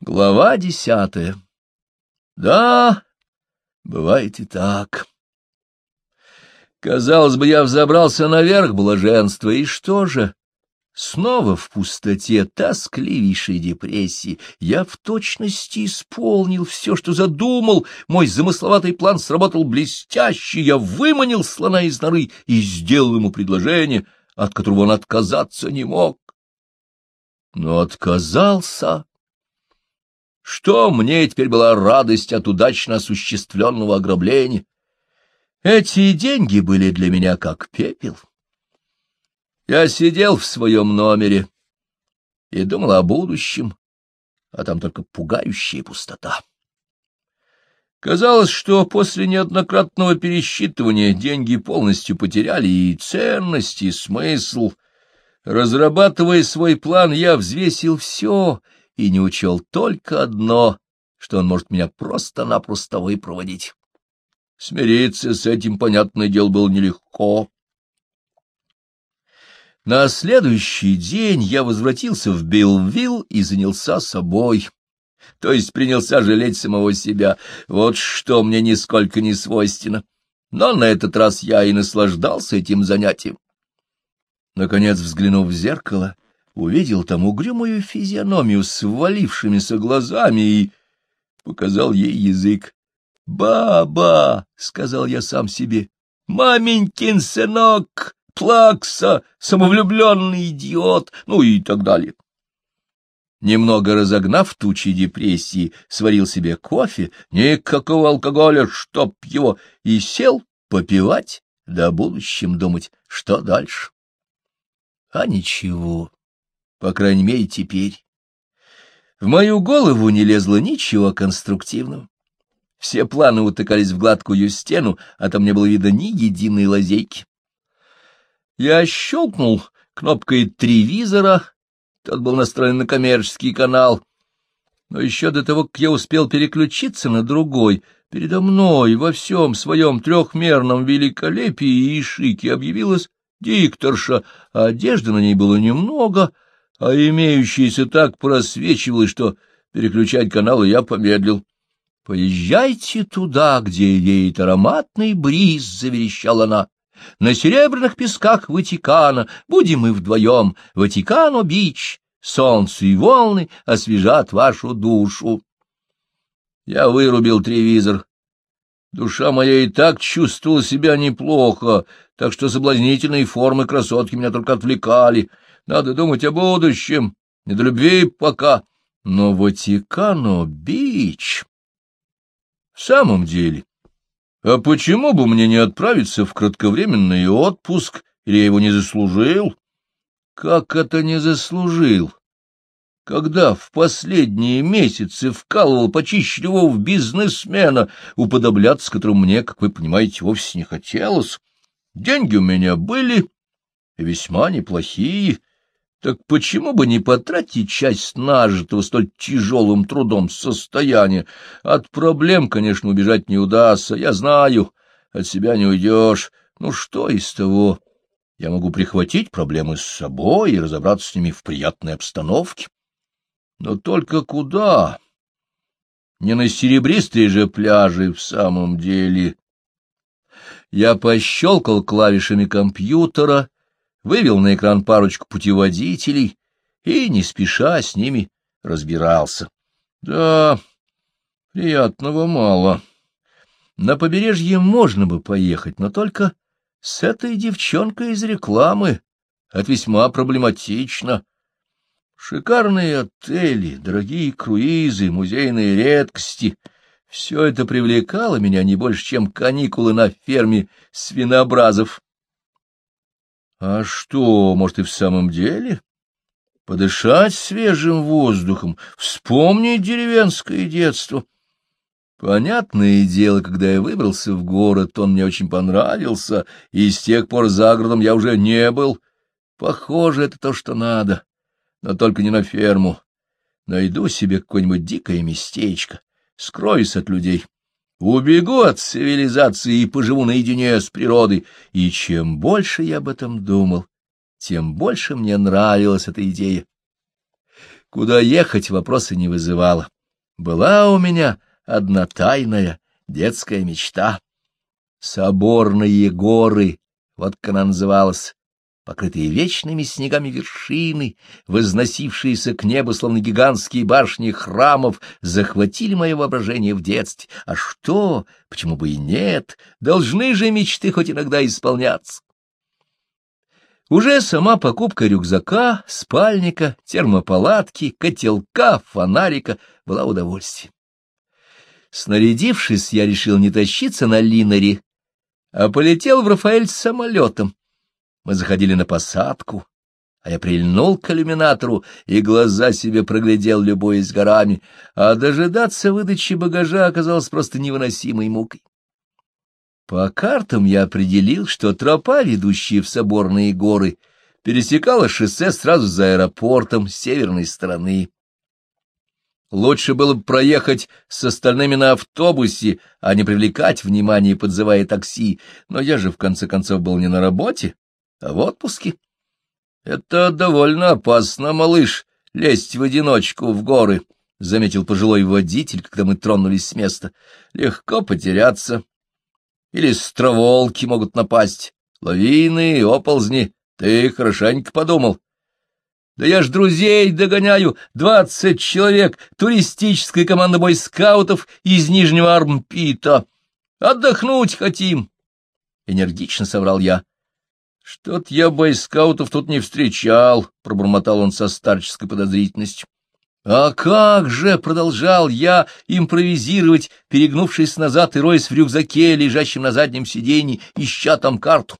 Глава десятая. Да, бывает и так. Казалось бы, я взобрался наверх блаженства, и что же? Снова в пустоте тоскливейшей депрессии я в точности исполнил все, что задумал, мой замысловатый план сработал блестяще, я выманил слона из норы и сделал ему предложение, от которого он отказаться не мог. Но отказался что мне теперь была радость от удачно осуществленного ограбления? Эти деньги были для меня как пепел. Я сидел в своем номере и думал о будущем, а там только пугающая пустота. Казалось, что после неоднократного пересчитывания деньги полностью потеряли и ценность, и смысл. Разрабатывая свой план, я взвесил все — и не учел только одно, что он может меня просто-напросто выпроводить. Смириться с этим, понятное дело, было нелегко. На следующий день я возвратился в Билвилл и занялся собой, то есть принялся жалеть самого себя. Вот что мне нисколько не свойственно. Но на этот раз я и наслаждался этим занятием. Наконец, взглянув в зеркало, увидел там угрюмую физиономию с ввалившимися глазами и показал ей язык. «Баба!» — сказал я сам себе. «Маменькин сынок! Плакса! Самовлюбленный идиот!» Ну и так далее. Немного разогнав тучи депрессии, сварил себе кофе, никакого алкоголя, чтоб его, и сел попивать, да о будущем думать, что дальше. А ничего. По крайней мере, теперь. В мою голову не лезло ничего конструктивного. Все планы утыкались в гладкую стену, а там не было видно ни единой лазейки. Я щелкнул кнопкой тревизора, тот был настроен на коммерческий канал, но еще до того, как я успел переключиться на другой, передо мной во всем своем трехмерном великолепии и шике объявилась дикторша, а одежды на ней было немного — а имеющийся так просвечивалось, что переключать каналы я помедлил. — Поезжайте туда, где веет ароматный бриз, — заверещала она. — На серебряных песках Ватикана будем мы вдвоем. Ватикано-бич, солнце и волны освежат вашу душу. Я вырубил тревизор. Душа моя и так чувствовала себя неплохо, так что соблазнительные формы красотки меня только отвлекали — надо думать о будущем, не до любви пока. Но Ватикано-Бич... В самом деле, а почему бы мне не отправиться в кратковременный отпуск, или я его не заслужил? Как это не заслужил? Когда в последние месяцы вкалывал почище его в бизнесмена, уподобляться которому мне, как вы понимаете, вовсе не хотелось. Деньги у меня были, весьма неплохие, так почему бы не потратить часть нажитого столь тяжелым трудом состояния? От проблем, конечно, убежать не удастся, я знаю, от себя не уйдешь. Ну что из того? Я могу прихватить проблемы с собой и разобраться с ними в приятной обстановке. Но только куда? Не на серебристые же пляжи в самом деле. Я пощелкал клавишами компьютера, вывел на экран парочку путеводителей и, не спеша, с ними разбирался. Да, приятного мало. На побережье можно бы поехать, но только с этой девчонкой из рекламы. Это весьма проблематично. Шикарные отели, дорогие круизы, музейные редкости — все это привлекало меня не больше, чем каникулы на ферме свинообразов. А что, может, и в самом деле? Подышать свежим воздухом, вспомнить деревенское детство. Понятное дело, когда я выбрался в город, он мне очень понравился, и с тех пор за городом я уже не был. Похоже, это то, что надо, но только не на ферму. Найду себе какое-нибудь дикое местечко, скроюсь от людей, Убегу от цивилизации и поживу наедине с природой. И чем больше я об этом думал, тем больше мне нравилась эта идея. Куда ехать вопроса не вызывало. Была у меня одна тайная детская мечта. Соборные горы, вот как она называлась, покрытые вечными снегами вершины, возносившиеся к небу, словно гигантские башни храмов, захватили мое воображение в детстве. А что? Почему бы и нет? Должны же мечты хоть иногда исполняться. Уже сама покупка рюкзака, спальника, термопалатки, котелка, фонарика была удовольствием. Снарядившись, я решил не тащиться на линаре, а полетел в Рафаэль с самолетом. Мы заходили на посадку, а я прильнул к иллюминатору и глаза себе проглядел, любуясь горами, а дожидаться выдачи багажа оказалось просто невыносимой мукой. По картам я определил, что тропа, ведущая в соборные горы, пересекала шоссе сразу за аэропортом с северной стороны. Лучше было бы проехать с остальными на автобусе, а не привлекать внимание, подзывая такси, но я же в конце концов был не на работе, а в отпуске. — Это довольно опасно, малыш, лезть в одиночку в горы, — заметил пожилой водитель, когда мы тронулись с места. — Легко потеряться. Или строволки могут напасть, лавины, оползни. Ты хорошенько подумал. Да я ж друзей догоняю, двадцать человек, туристическая команда бойскаутов из Нижнего Армпита. Отдохнуть хотим. Энергично соврал я. Что-то я бойскаутов тут не встречал, пробормотал он со старческой подозрительностью. А как же, продолжал я импровизировать, перегнувшись назад и роясь в рюкзаке, лежащем на заднем сиденье, ища там карту.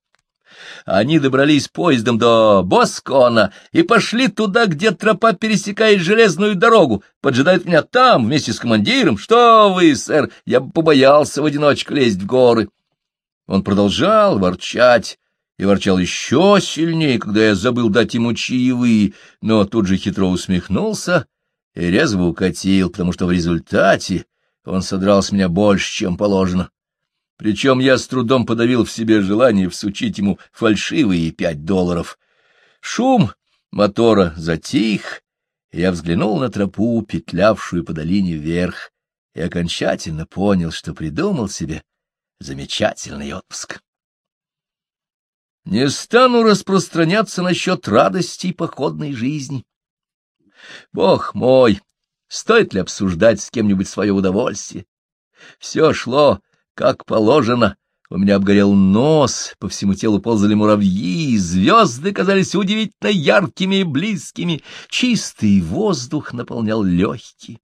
Они добрались поездом до Боскона и пошли туда, где тропа пересекает железную дорогу. Поджидают меня там, вместе с командиром. Что вы, сэр, я бы побоялся в одиночку лезть в горы. Он продолжал ворчать и ворчал еще сильнее, когда я забыл дать ему чаевые, но тут же хитро усмехнулся и резво укатил, потому что в результате он содрал с меня больше, чем положено. Причем я с трудом подавил в себе желание всучить ему фальшивые пять долларов. Шум мотора затих, и я взглянул на тропу, петлявшую по долине вверх, и окончательно понял, что придумал себе замечательный отпуск. Не стану распространяться насчет радостей походной жизни. Бог мой, стоит ли обсуждать с кем-нибудь свое удовольствие? Все шло как положено. У меня обгорел нос, по всему телу ползали муравьи, звезды казались удивительно яркими и близкими, чистый воздух наполнял легкие.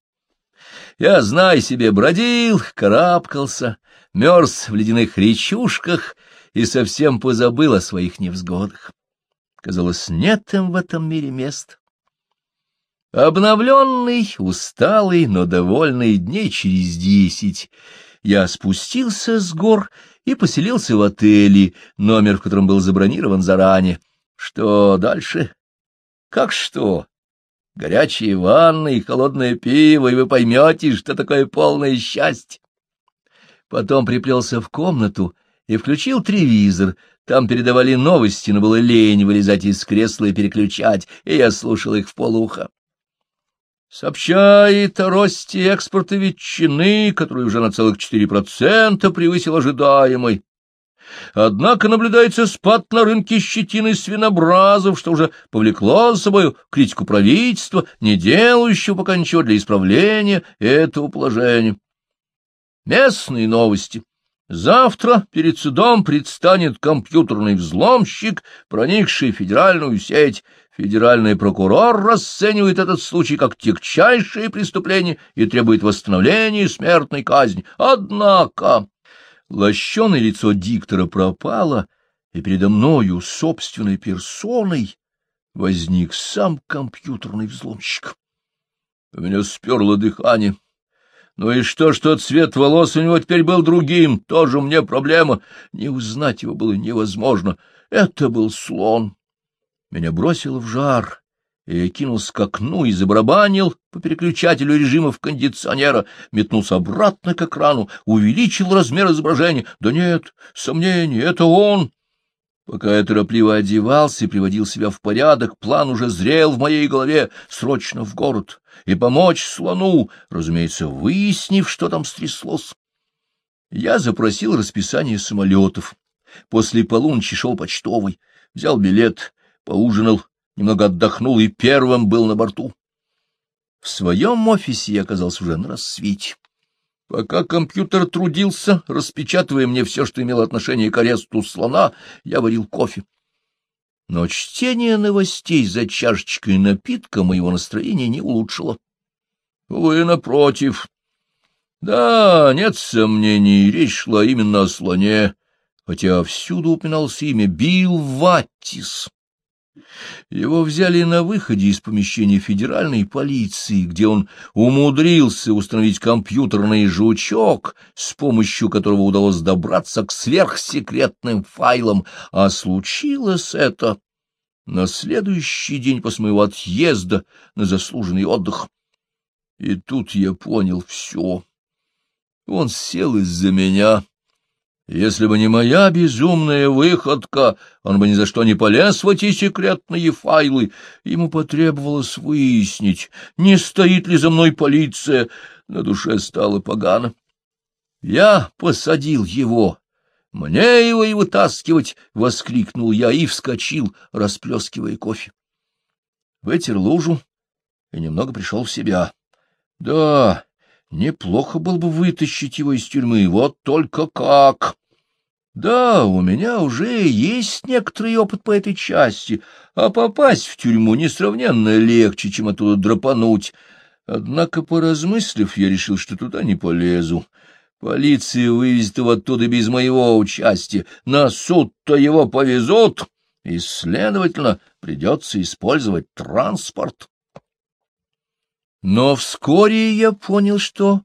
Я, знай себе, бродил, карабкался, мерз в ледяных речушках и совсем позабыл о своих невзгодах. Казалось, нет им в этом мире мест. Обновленный, усталый, но довольный дней через десять, я спустился с гор и поселился в отеле, номер в котором был забронирован заранее. Что дальше? Как что? Горячие ванны и холодное пиво, и вы поймете, что такое полное счастье. Потом приплелся в комнату и включил телевизор. Там передавали новости, но было лень вылезать из кресла и переключать, и я слушал их в полуха сообщает о росте экспорта ветчины, который уже на целых 4% превысил ожидаемый. Однако наблюдается спад на рынке щетины свинобразов, что уже повлекло за собой критику правительства, не делающего пока ничего для исправления этого положения. Местные новости. Завтра перед судом предстанет компьютерный взломщик, проникший в федеральную сеть. Федеральный прокурор расценивает этот случай как тягчайшее преступление и требует восстановления смертной казни. Однако лощеное лицо диктора пропало, и передо мною собственной персоной возник сам компьютерный взломщик. У меня сперло дыхание. Ну и что, что цвет волос у него теперь был другим, тоже мне проблема. Не узнать его было невозможно. Это был слон. Меня бросило в жар, я кинулся к окну и забарабанил по переключателю режимов кондиционера, метнулся обратно к экрану, увеличил размер изображения. Да нет, сомнений, это он. Пока я торопливо одевался и приводил себя в порядок, план уже зрел в моей голове срочно в город и помочь слону, разумеется, выяснив, что там стряслось. Я запросил расписание самолетов. После полуночи шел почтовый, взял билет, поужинал, немного отдохнул и первым был на борту. В своем офисе я оказался уже на рассвете. Пока компьютер трудился, распечатывая мне все, что имело отношение к аресту слона, я варил кофе. Но чтение новостей за чашечкой напитка моего настроения не улучшило. Вы напротив. Да, нет сомнений, речь шла именно о слоне, хотя всюду упоминалось имя Билл Ваттис. Его взяли на выходе из помещения федеральной полиции, где он умудрился установить компьютерный жучок, с помощью которого удалось добраться к сверхсекретным файлам, а случилось это на следующий день после моего отъезда на заслуженный отдых. И тут я понял все. Он сел из-за меня если бы не моя безумная выходка, он бы ни за что не полез в эти секретные файлы. Ему потребовалось выяснить, не стоит ли за мной полиция. На душе стало погано. Я посадил его. Мне его и вытаскивать! — воскликнул я и вскочил, расплескивая кофе. Вытер лужу и немного пришел в себя. Да, Неплохо было бы вытащить его из тюрьмы, вот только как. Да, у меня уже есть некоторый опыт по этой части, а попасть в тюрьму несравненно легче, чем оттуда драпануть. Однако, поразмыслив, я решил, что туда не полезу. Полиция вывезет его оттуда без моего участия. На суд-то его повезут, и, следовательно, придется использовать транспорт. Но вскоре я понял, что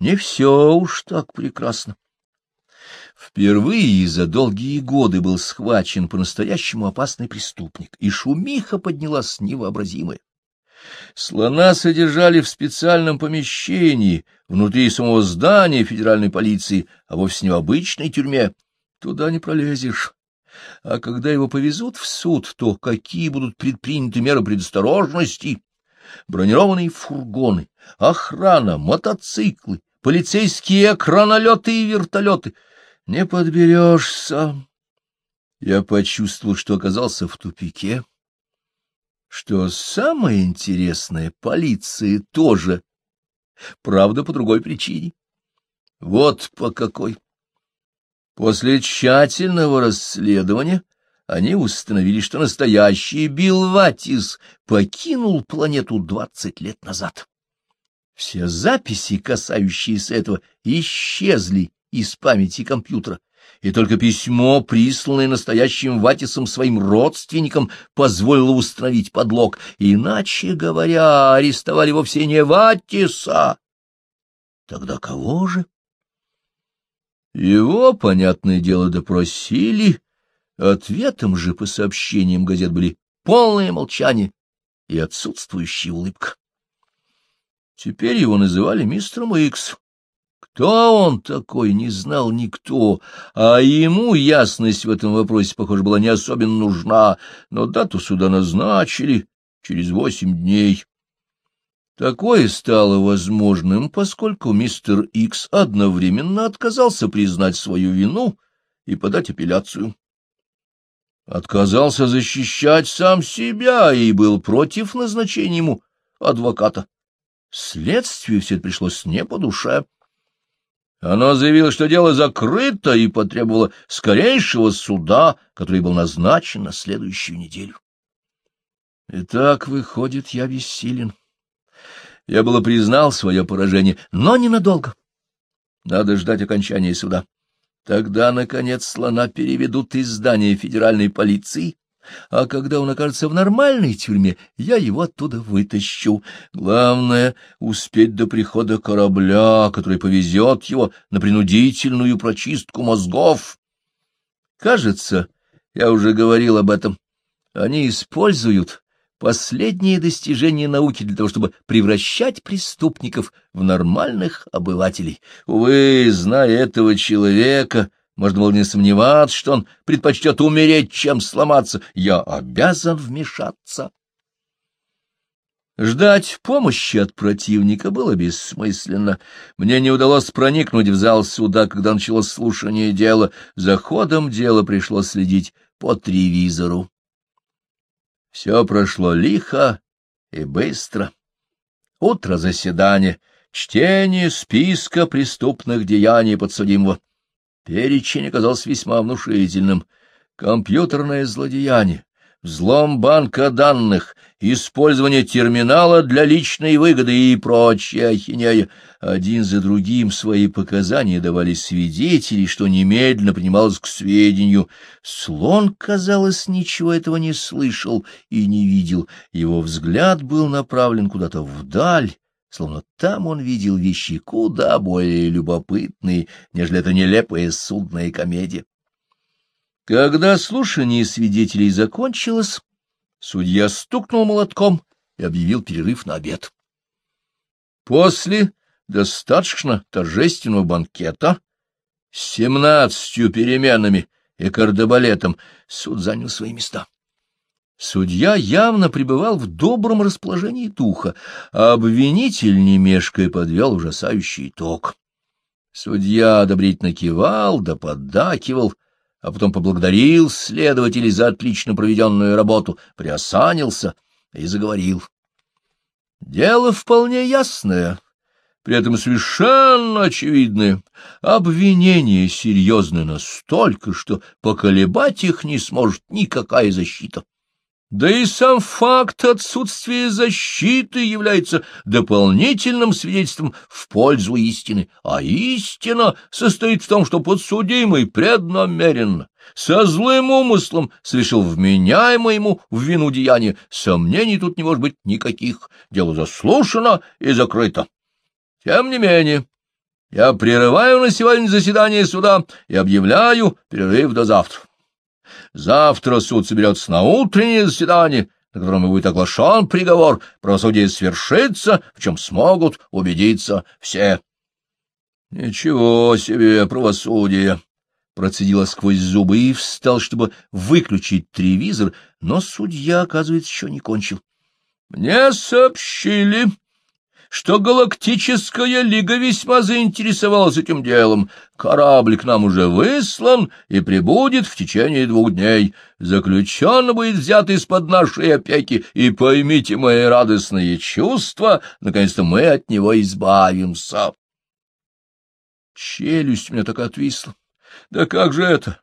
не все уж так прекрасно. Впервые за долгие годы был схвачен по-настоящему опасный преступник, и шумиха поднялась невообразимая. Слона содержали в специальном помещении внутри самого здания федеральной полиции, а вовсе не в обычной тюрьме. Туда не пролезешь. А когда его повезут в суд, то какие будут предприняты меры предосторожности? Бронированные фургоны, охрана, мотоциклы, полицейские экранолеты и вертолеты. Не подберешься. Я почувствовал, что оказался в тупике. Что самое интересное, полиция тоже. Правда, по другой причине. Вот по какой. После тщательного расследования они установили, что настоящий Билл Ватис покинул планету двадцать лет назад. Все записи, касающиеся этого, исчезли из памяти компьютера, и только письмо, присланное настоящим Ватисом своим родственникам, позволило установить подлог. Иначе говоря, арестовали вовсе не Ватиса. Тогда кого же? Его, понятное дело, допросили, Ответом же по сообщениям газет были полное молчание и отсутствующая улыбка. Теперь его называли мистером Икс. Кто он такой, не знал никто, а ему ясность в этом вопросе, похоже, была не особенно нужна, но дату суда назначили через восемь дней. Такое стало возможным, поскольку мистер Икс одновременно отказался признать свою вину и подать апелляцию отказался защищать сам себя и был против назначения ему адвоката. Следствию все это пришлось не по душе. Оно заявило, что дело закрыто, и потребовало скорейшего суда, который был назначен на следующую неделю. Итак, выходит, я бессилен. Я было признал свое поражение, но ненадолго. Надо ждать окончания суда. Тогда, наконец, слона переведут из здания федеральной полиции, а когда он окажется в нормальной тюрьме, я его оттуда вытащу. Главное — успеть до прихода корабля, который повезет его на принудительную прочистку мозгов. Кажется, я уже говорил об этом. Они используют последние достижения науки для того, чтобы превращать преступников в нормальных обывателей. Увы, зная этого человека, Можно было не сомневаться, что он предпочтет умереть, чем сломаться. Я обязан вмешаться. Ждать помощи от противника было бессмысленно. Мне не удалось проникнуть в зал суда, когда началось слушание дела. За ходом дела пришлось следить по телевизору. Все прошло лихо и быстро. Утро заседания, чтение списка преступных деяний подсудимого. Перечень оказался весьма внушительным. Компьютерное злодеяние, взлом банка данных, использование терминала для личной выгоды и прочая ахинея. Один за другим свои показания давали свидетели, что немедленно принималось к сведению. Слон, казалось, ничего этого не слышал и не видел. Его взгляд был направлен куда-то вдаль, словно там он видел вещи куда более любопытные, нежели эта нелепая судная комедия. Когда слушание свидетелей закончилось, судья стукнул молотком и объявил перерыв на обед. После достаточно торжественного банкета с семнадцатью переменами и кардебалетом суд занял свои места. Судья явно пребывал в добром расположении духа, а обвинитель, не мешкая, подвел ужасающий итог. Судья одобрительно кивал да поддакивал, а потом поблагодарил следователей за отлично проведенную работу, приосанился и заговорил. Дело вполне ясное, при этом совершенно очевидное. Обвинение серьезное настолько, что поколебать их не сможет никакая защита. Да и сам факт отсутствия защиты является дополнительным свидетельством в пользу истины, а истина состоит в том, что подсудимый преднамеренно, со злым умыслом совершил вменяемое ему в вину деяние. Сомнений тут не может быть никаких, дело заслушано и закрыто. Тем не менее, я прерываю на сегодня заседание суда и объявляю перерыв до завтра. Завтра суд соберется на утреннее заседание, на котором и будет оглашен приговор, правосудие свершится, в чем смогут убедиться все. — Ничего себе правосудие! — процедила сквозь зубы и встал, чтобы выключить телевизор, но судья, оказывается, еще не кончил. — Мне сообщили, что Галактическая Лига весьма заинтересовалась этим делом. Корабль к нам уже выслан и прибудет в течение двух дней. Заключенный будет взят из-под нашей опеки, и поймите мои радостные чувства, наконец-то мы от него избавимся. Челюсть у меня так отвисла. Да как же это?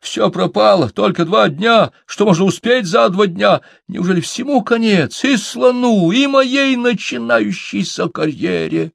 Все пропало, только два дня. Что можно успеть за два дня? Неужели всему конец? И слону, и моей начинающейся карьере?